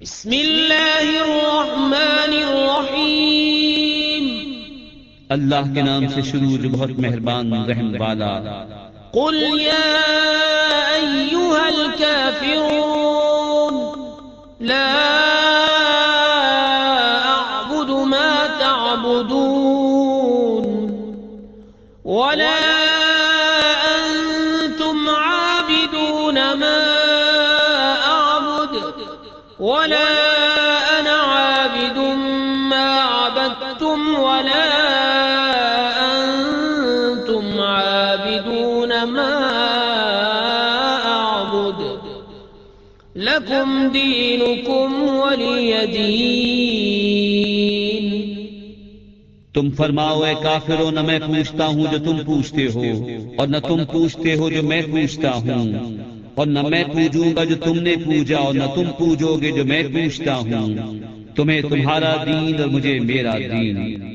بسم اللہ الرحمن الرحیم. اللہ کے نام سے شروع جو بہت مہربان رحم والا. قل یا ایوہا الكافرون لا اعبد ما تعبدون ولا انتم عابدون ما اعبد ولا انا عابد ما عبدتم ولا انتم عابدون ما اعبد لكم دينكم ولي دين. تم فرماؤ اے کافرو نہ میں پوچھتا ہوں جو تم پوچھتے ہو، اور نہ تم پوچھتے ہو جو میں پوچھتا ہوں۔ اور نہ میں پوجوں گا جو تم نے پوجا اور نہ تم پوجو گے جو میں پوچھتا ہوں۔ تمہیں تمہارا دین اور مجھے میرا دین۔